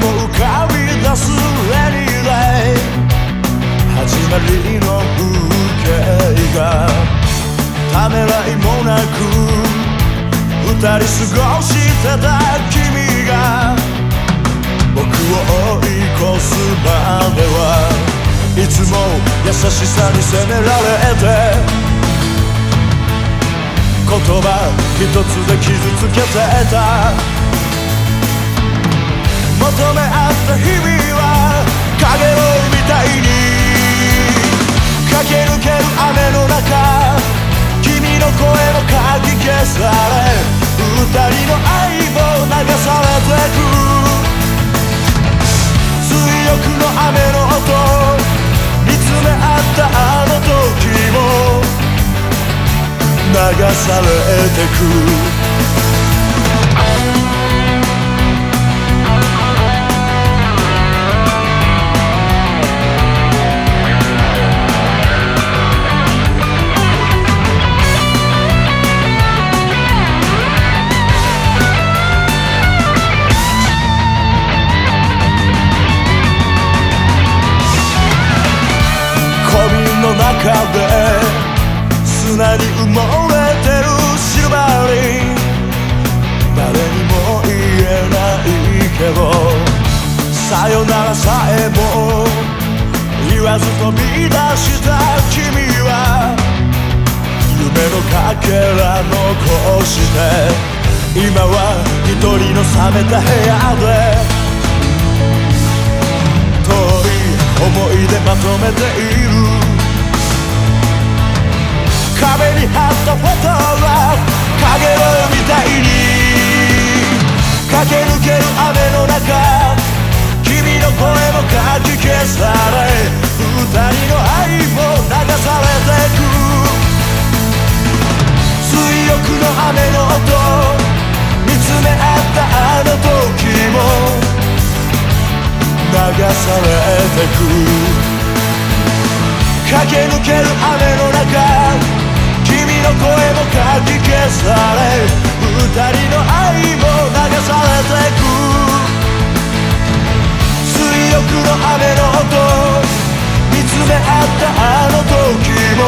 も浮かび出す Any day 始まりの風景がためらいもなく二人過ごしてた君が僕を追い越すまではいつも優しさに責められて言葉一つで傷つけてた。求め合った日々は影のみたいに駆け抜ける。雨の中君の声もかき消され二人の愛も流されてく水浴の雨の音見つめ合ったあの時も流されてく。に埋もれてるシルバーリン誰にも言えないけどさよならさえも言わず飛び出した君は夢のかけら残して今は一人の冷めた部屋で遠い思い出まとめている。に貼ったフォトグラフ影をみたいに駆け抜ける雨の中君の声もかき消され二人の愛も流されてく水浴の雨の音見つめ合ったあの時も流されてく駆け抜ける雨の中かき消され二人の愛も流されてく水浴の雨の音見つめ合ったあの時も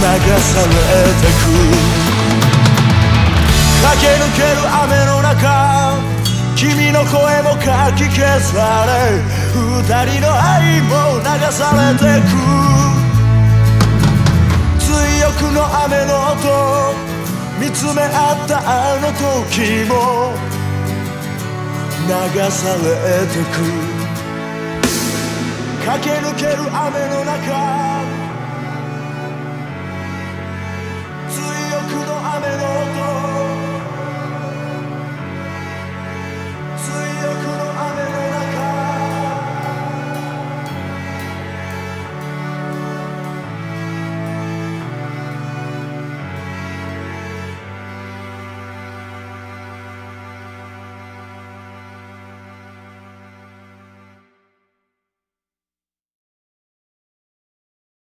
流されてく駆け抜ける雨の中君の声もかき消され二人の愛も流されてくつめ合ったあの時も流されてく。駆け抜ける雨の中